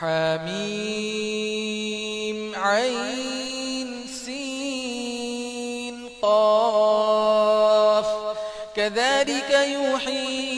حميم عين سين قاف. كذلك يوحي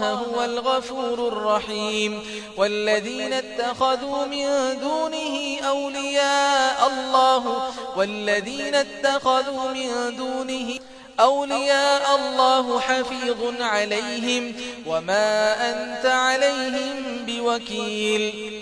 الله هو الغفور الرحيم والذين اتخذوا من دونه أولياء الله والذين اتخذوا من دونه أولياء الله حفيظ عليهم وما أنت عليهم بوكيل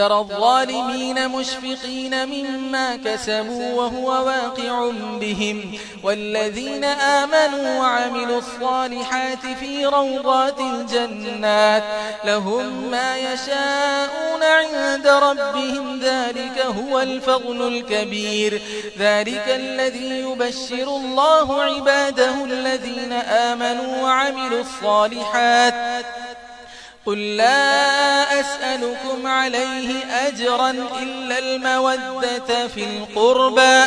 ترى الظالمين مشفقين مما كسبوا وهو واقع بهم والذين آمنوا وعملوا الصالحات في روضات الجنات لهم ما يشاءون عند ربهم ذلك هو الفضل الكبير ذلك الذي يبشر الله عباده الذين آمنوا وعملوا الصالحات قل لا أسألكم عليه أجرا إلا المودة في القربى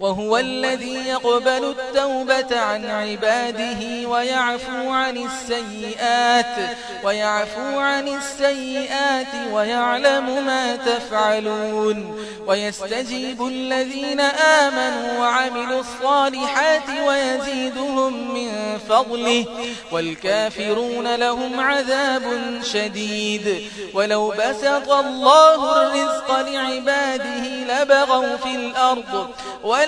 وهو الذي يقبل التوبة عن عباده ويعفو عن السيئات ويعفو عن السيئات ويعلم ما تفعلون. ويستجيب الذين آمنوا وعملوا الصالحات ويزيدهم من فضله والكافرون لهم عذاب شديد. ولو بسط الله الرزق لعباده لبغوا في الأرض ولو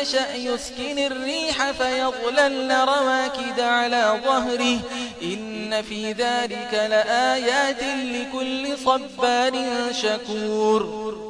يشأ يسكن الريح فيغلل رواكد على ظهره. إن في ذلك لآيات لكل صبار شكور.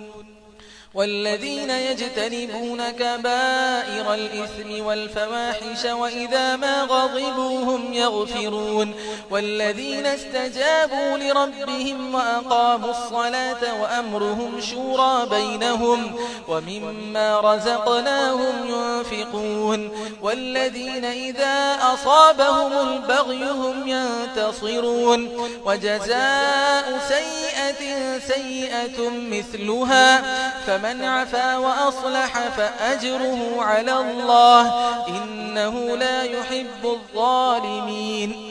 والذين يجتنبون كبائر الإثم والفواحش وإذا ما غضبوا هم يغفرون والذين استجابوا لربهم وأقاموا الصلاة وأمرهم شورى بينهم ومما رزقناهم ينفقون والذين إذا أصابهم البغي هم ينتصرون وجزاء سيئة سيئة مثلها فمن عفا وأصلح فأجره على الله إنه لا يحب الظالمين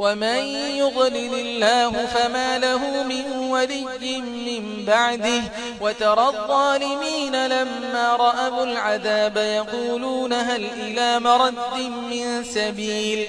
ومن يغلل الله فما له من ولي من بعده وترى الظالمين لما رأبوا العذاب يقولون هل إلى مرد من سبيل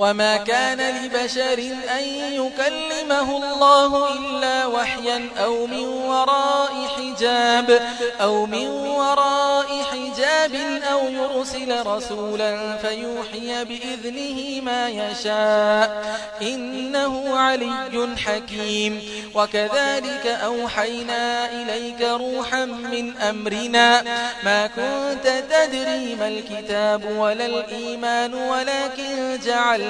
وما كان لبشر أن يكلمه الله إلا وحيا أو من وراء حجاب أو من وراء حجاب أو يرسل رسولا فيوحي بإذنه ما يشاء إنه علي حكيم وكذلك أوحينا إليك روحا من أمرنا ما كنت تدري ما الكتاب ولا الإيمان ولكن جعل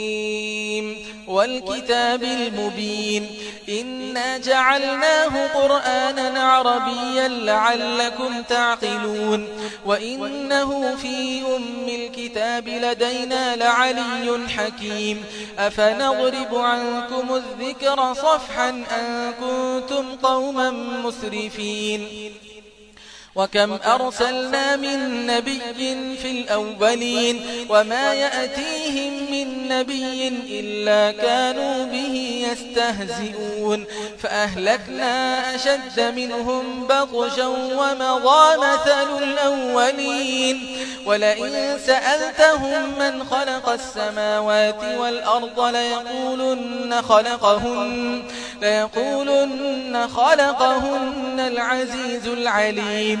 والكتاب المبين إنا جعلناه قرآنا عربيا لعلكم تعقلون وإنه في أم الكتاب لدينا لعلي حكيم أفنغرب عنكم الذكر صفحا أن كنتم قوما مسرفين وكم أرسلنا من نبي في الأولين وما يأتيهم من نبي إلا كانوا به يستهزئون فأهلكنا أشد منهم بطشا ومضى مثل الأولين ولئن سألتهم من خلق السماوات والأرض ليقولن خلقهن ليقولن خلقهن العزيز العليم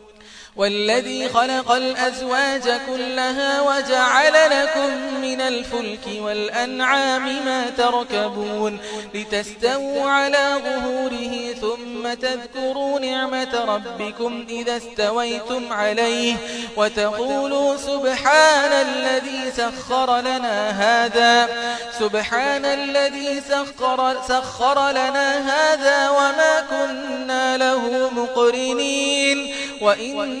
والذي خلق الأزواج كلها وجعل لكم من الفلك والأنعام ما تركبون لتستووا على ظهوره ثم تذكروا نعمة ربكم إذا استويتم عليه وتقولوا سبحان الذي سخر لنا هذا سبحان الذي سخر, سخر لنا هذا وما كنا له مقرنين وإن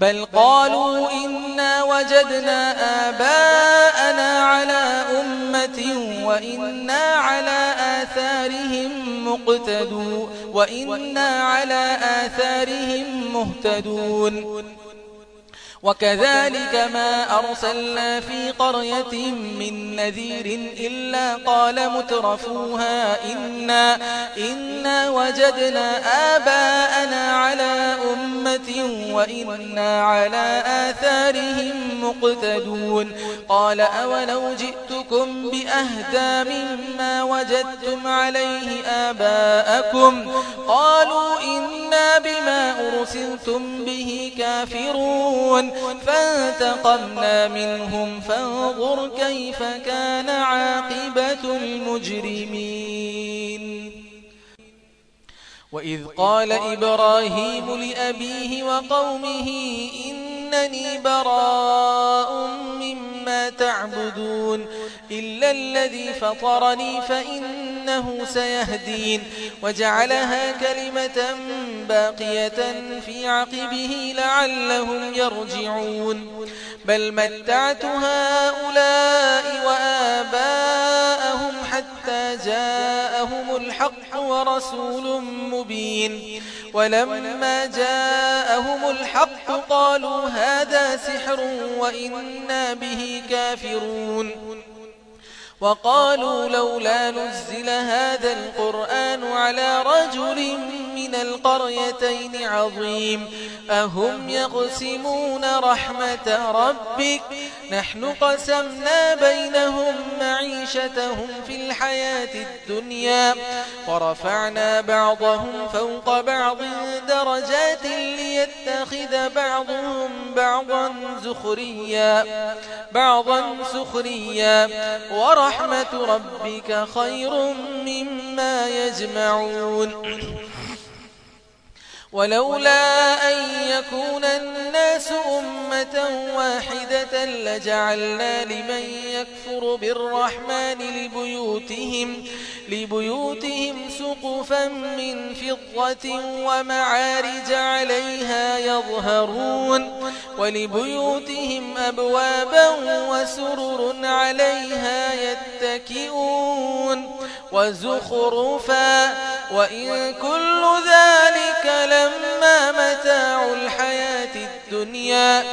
بل قالوا إنا وجدنا آباءنا على أمة وإنا على آثارهم مقتدون وإنا على آثارهم مهتدون وكذلك ما أرسلنا في قرية من نذير إلا قال مترفوها إنا, إنا وجدنا آباءنا على أمة وإنا على آثارهم مقتدون. قال أولو جئتكم بأهدى مما وجدتم عليه آباءكم. قالوا إنا بما أرسلتم به كافرون. فانتقمنا منهم فانظر كيف كان عاقبة المجرمين. وإذ قال إبراهيم لأبيه وقومه إنني براء مما تعبدون إلا الذي فطرني فإن إنه سيهدين وجعلها كلمة باقية في عقبه لعلهم يرجعون بل متعت هؤلاء وآباءهم حتى جاءهم الحق ورسول مبين ولما جاءهم الحق قالوا هذا سحر وإنا به كافرون وقالوا لولا نزل هذا القرآن على رجل بين القريتين عظيم. أهم يقسمون رحمة ربك؟ نحن قسمنا بينهم معيشتهم في الحياة الدنيا. ورفعنا بعضهم فوق بعض درجات ليتخذ بعضهم بعضا زخريا بعضا سخريا. ورحمة ربك خير مما يجمعون. ولولا أن يكون الناس أمة واحدة لجعلنا لمن يكفر بالرحمن لبيوتهم, لبيوتهم سقفا من فضة ومعارج عليها يظهرون ولبيوتهم أبوابا وسرر عليها يتكئون وزخرفا وإن كل ذلك لما متاع الحياة الدنيا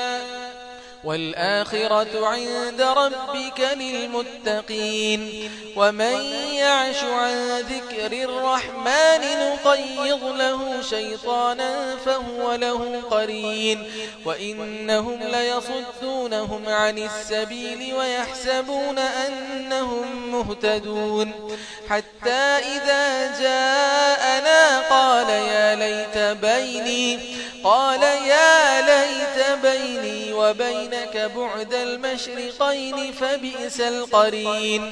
والآخرة عند ربك للمتقين ومن يعش عن ذكر الرحمن نقيض له شيطانا فهو له قرين وإنهم ليصدونهم عن السبيل ويحسبون أنهم مهتدون حتى إذا جاءنا قال يا ليت بيني قال يا ليت بيني وبينك بعد المشرقين فبئس القرين.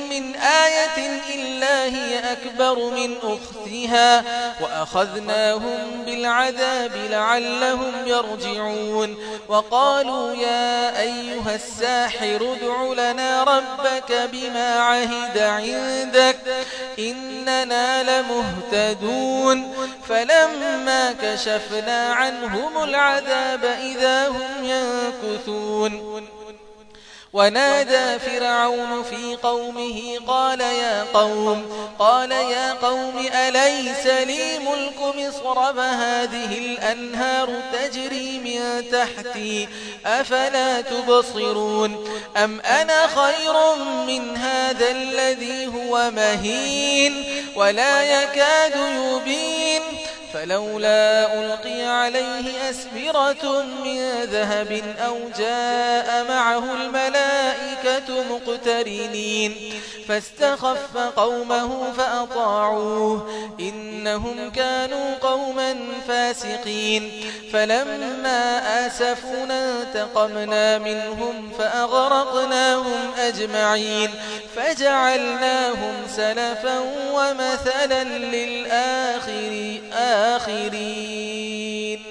آية إلا هي أكبر من أختها وأخذناهم بالعذاب لعلهم يرجعون وقالوا يا أيها الساحر ادع لنا ربك بما عهد عندك إننا لمهتدون فلما كشفنا عنهم العذاب إذا هم ينكثون ونادى فرعون في قومه قال يا قوم قال يا قوم أليس لي ملك مصر؟ فهذه الأنهار تجري من تحتي أفلا تبصرون؟ أم أنا خير من هذا الذي هو مهين؟ ولا يكاد يبين فلولا ألقي عليه أسفرة من ذهب أو جاء معه الملائكة مقترنين فاستخف قومه فأطاعوه إنهم كانوا قوما فاسقين فلما آسفنا انتقمنا منهم فأغرقناهم أجمعين فجعلناهم سلفا ومثلا للآخرين الآخرين.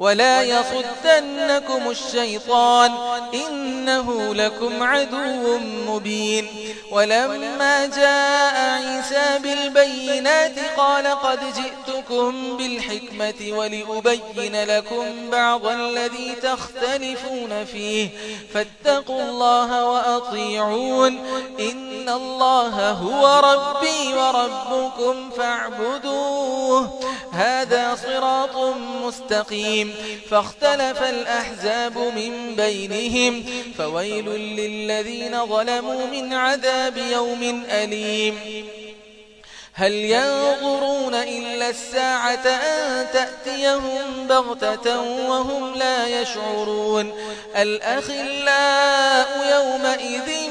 ولا يصدنكم الشيطان إنه لكم عدو مبين. ولما جاء عيسى بالبينات قال قد جئت ربكم بالحكمة ولأبين لكم بعض الذي تختلفون فيه. فاتقوا الله وأطيعون. إن الله هو ربي وربكم فاعبدوه. هذا صراط مستقيم. فاختلف الأحزاب من بينهم. فويل للذين ظلموا من عذاب يوم أليم. هل ينظرون إلا الساعة أن تأتيهم بغتة وهم لا يشعرون الأخلاء يومئذ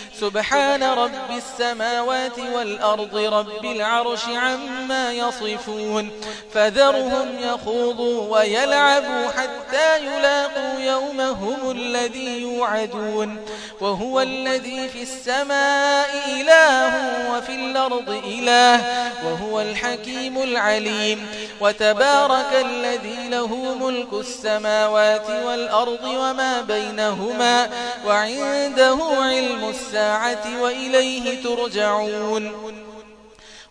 سبحان رب السماوات والأرض رب العرش عما يصفون. فذرهم يخوضوا ويلعبوا حتى يلاقوا يومهم الذي يوعدون. وهو الذي في السماء إله وفي الأرض إله وهو الحكيم العليم. وتبارك الذي له ملك السماوات والأرض وما بينهما وعنده علم السماوات وإليه ترجعون.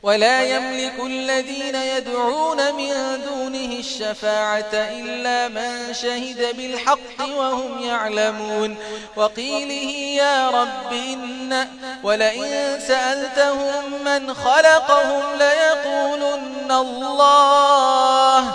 ولا يملك الذين يدعون من دونه الشفاعة إلا من شهد بالحق وهم يعلمون. وقيله يا رب إن ولئن سألتهم من خلقهم ليقولن الله.